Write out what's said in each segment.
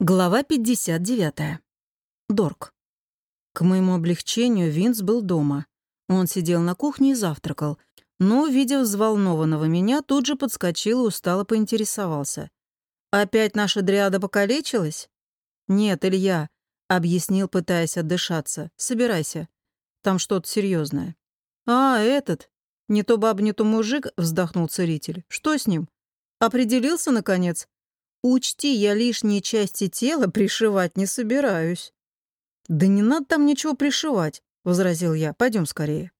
Глава 59. Дорк. К моему облегчению Винс был дома. Он сидел на кухне и завтракал, но, увидев взволнованного меня, тут же подскочил и устало поинтересовался. «Опять наша дриада покалечилась?» «Нет, Илья», — объяснил, пытаясь отдышаться. «Собирайся. Там что-то серьезное. «А, этот. Не то баб, не то мужик», — вздохнул целитель. «Что с ним? Определился, наконец?» Учти, я лишние части тела пришивать не собираюсь. Да не надо там ничего пришивать, возразил я. Пойдем скорее.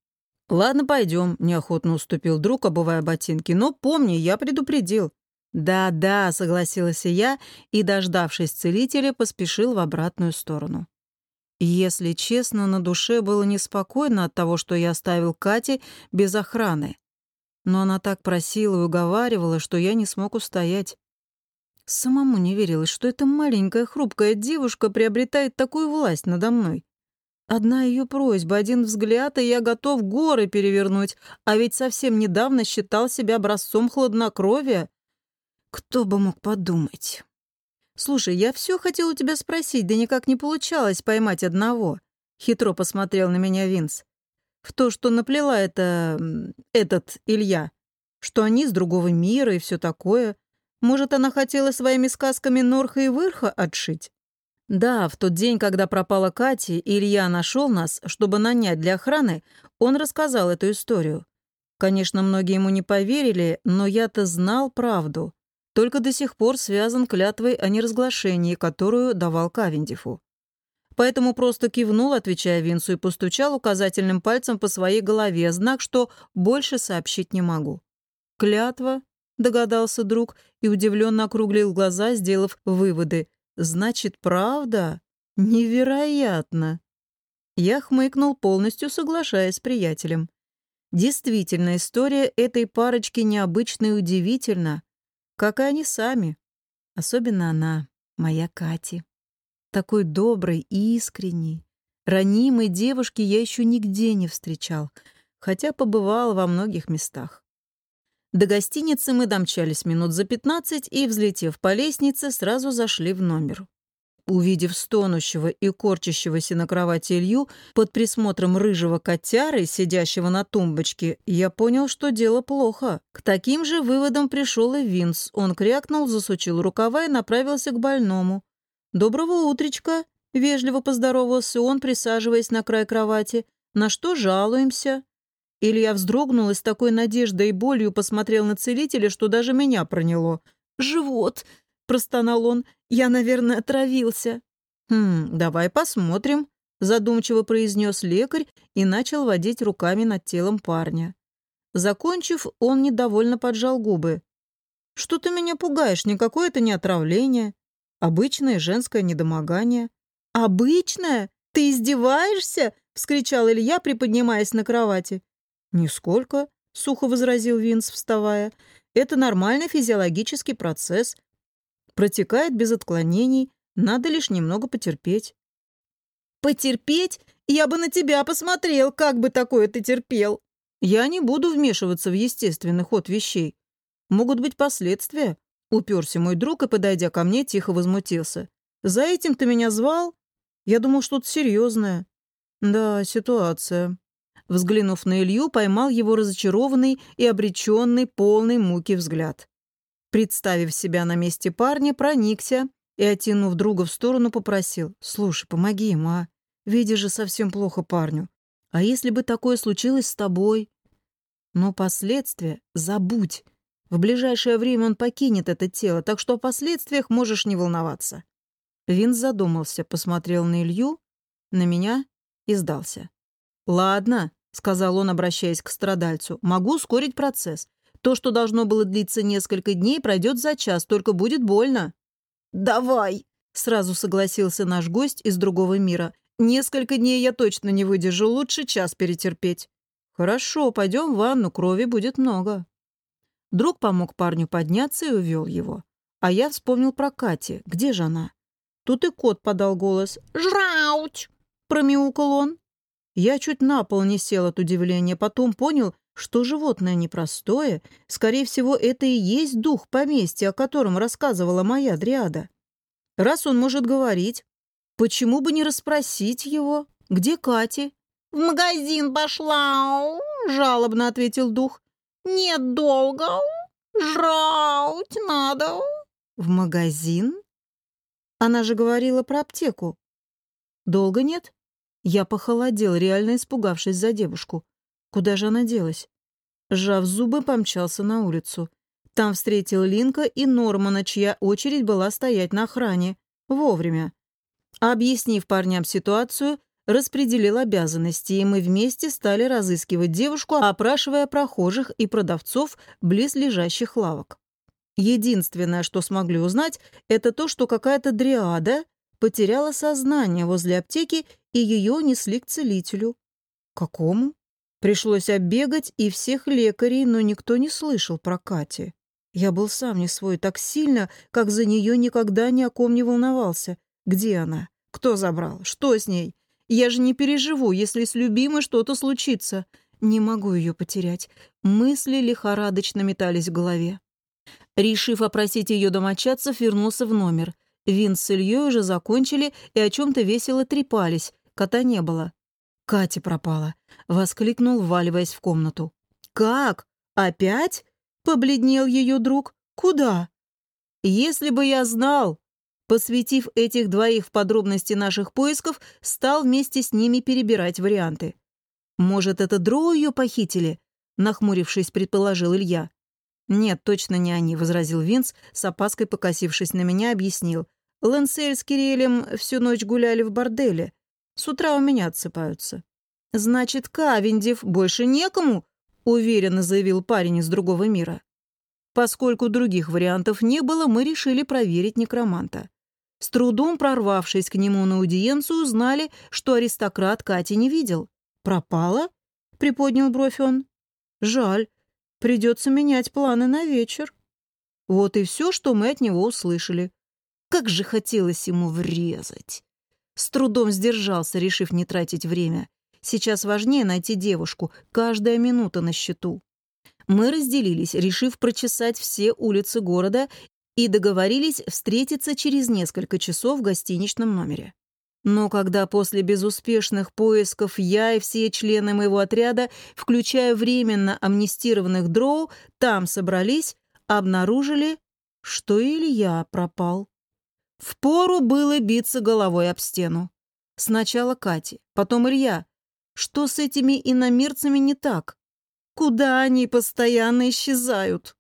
Ладно, пойдем, неохотно уступил друг, обувая ботинки. Но помни, я предупредил. Да-да, согласилась я и, дождавшись целителя, поспешил в обратную сторону. Если честно, на душе было неспокойно от того, что я оставил Кате без охраны. Но она так просила и уговаривала, что я не смог устоять. Самому не верилось, что эта маленькая хрупкая девушка приобретает такую власть надо мной. Одна ее просьба, один взгляд, и я готов горы перевернуть, а ведь совсем недавно считал себя образцом хладнокровия. Кто бы мог подумать? «Слушай, я все хотел у тебя спросить, да никак не получалось поймать одного», — хитро посмотрел на меня Винс. «В то, что наплела это... этот Илья, что они с другого мира и все такое. Может, она хотела своими сказками Норха и Вырха отшить? Да, в тот день, когда пропала Катя, Илья нашел нас, чтобы нанять для охраны, он рассказал эту историю. Конечно, многие ему не поверили, но я-то знал правду. Только до сих пор связан клятвой о неразглашении, которую давал Кавендифу. Поэтому просто кивнул, отвечая Винсу, и постучал указательным пальцем по своей голове, знак, что больше сообщить не могу. Клятва догадался друг и удивленно округлил глаза, сделав выводы. «Значит, правда? Невероятно!» Я хмыкнул, полностью соглашаясь с приятелем. Действительно, история этой парочки необычна и удивительна, как и они сами. Особенно она, моя Кати. Такой доброй и искренней. Ранимой девушки я еще нигде не встречал, хотя побывал во многих местах. До гостиницы мы домчались минут за пятнадцать и, взлетев по лестнице, сразу зашли в номер. Увидев стонущего и корчащегося на кровати Илью под присмотром рыжего котяры, сидящего на тумбочке, я понял, что дело плохо. К таким же выводам пришел и Винс. Он крякнул, засучил рукава и направился к больному. «Доброго утречка!» — вежливо поздоровался он, присаживаясь на край кровати. «На что жалуемся?» Илья вздрогнул и с такой надеждой и болью посмотрел на целителя, что даже меня проняло. «Живот!» — простонал он. «Я, наверное, отравился». «Хм, давай посмотрим», — задумчиво произнес лекарь и начал водить руками над телом парня. Закончив, он недовольно поджал губы. «Что ты меня пугаешь? Никакое это не отравление. Обычное женское недомогание». «Обычное? Ты издеваешься?» — вскричал Илья, приподнимаясь на кровати. «Нисколько», — сухо возразил Винс, вставая. «Это нормальный физиологический процесс. Протекает без отклонений, надо лишь немного потерпеть». «Потерпеть? Я бы на тебя посмотрел, как бы такое ты терпел!» «Я не буду вмешиваться в естественный ход вещей. Могут быть последствия», — уперся мой друг и, подойдя ко мне, тихо возмутился. «За этим ты меня звал? Я думал, что-то серьезное». «Да, ситуация», Взглянув на Илью, поймал его разочарованный и обреченный, полный муки взгляд. Представив себя на месте парня, проникся и, оттянув друга в сторону, попросил. «Слушай, помоги ему, а? Видишь же совсем плохо парню. А если бы такое случилось с тобой?» «Но последствия забудь. В ближайшее время он покинет это тело, так что о последствиях можешь не волноваться». Винс задумался, посмотрел на Илью, на меня и сдался. «Ладно, — сказал он, обращаясь к страдальцу, — «могу ускорить процесс. То, что должно было длиться несколько дней, пройдет за час, только будет больно». «Давай!» — сразу согласился наш гость из другого мира. «Несколько дней я точно не выдержу, лучше час перетерпеть». «Хорошо, пойдем в ванну, крови будет много». Друг помог парню подняться и увел его. А я вспомнил про Кати. Где же она? Тут и кот подал голос. «Жрауч!» — промяукал он. Я чуть на пол не сел от удивления, потом понял, что животное непростое. Скорее всего, это и есть дух поместья, о котором рассказывала моя дриада. Раз он может говорить, почему бы не расспросить его? Где Катя? «В магазин пошла», — жалобно ответил дух. «Нет долго, жрать надо». В магазин? Она же говорила про аптеку. Долго нет? Я похолодел, реально испугавшись за девушку. Куда же она делась? Сжав зубы, помчался на улицу. Там встретил Линка и Нормана, чья очередь была стоять на охране. Вовремя. Объяснив парням ситуацию, распределил обязанности, и мы вместе стали разыскивать девушку, опрашивая прохожих и продавцов близ лежащих лавок. Единственное, что смогли узнать, это то, что какая-то дриада потеряла сознание возле аптеки, и ее несли к целителю. Какому? Пришлось оббегать и всех лекарей, но никто не слышал про Кати. Я был сам не свой так сильно, как за нее никогда ни о ком не волновался. Где она? Кто забрал? Что с ней? Я же не переживу, если с любимой что-то случится. Не могу ее потерять. Мысли лихорадочно метались в голове. Решив опросить ее домочадцев, вернулся в номер. Винс с Ильей уже закончили и о чем-то весело трепались. Кота не было. Катя пропала. Воскликнул, вваливаясь в комнату. «Как? Опять?» — побледнел ее друг. «Куда?» «Если бы я знал!» Посвятив этих двоих в подробности наших поисков, стал вместе с ними перебирать варианты. «Может, это Дроу ее похитили?» — нахмурившись, предположил Илья. «Нет, точно не они», — возразил Винс, с опаской покосившись на меня, объяснил. «Лансель с Кириэлем всю ночь гуляли в борделе. С утра у меня отсыпаются». «Значит, Кавендев больше некому?» — уверенно заявил парень из другого мира. Поскольку других вариантов не было, мы решили проверить некроманта. С трудом прорвавшись к нему на аудиенцию, узнали, что аристократ Кати не видел. «Пропала?» — приподнял бровь он. «Жаль. Придется менять планы на вечер». Вот и все, что мы от него услышали. Как же хотелось ему врезать. С трудом сдержался, решив не тратить время. Сейчас важнее найти девушку, каждая минута на счету. Мы разделились, решив прочесать все улицы города и договорились встретиться через несколько часов в гостиничном номере. Но когда после безуспешных поисков я и все члены моего отряда, включая временно амнистированных дроу, там собрались, обнаружили, что Илья пропал. Впору было биться головой об стену. Сначала Кати, потом Илья. Что с этими иномирцами не так? Куда они постоянно исчезают?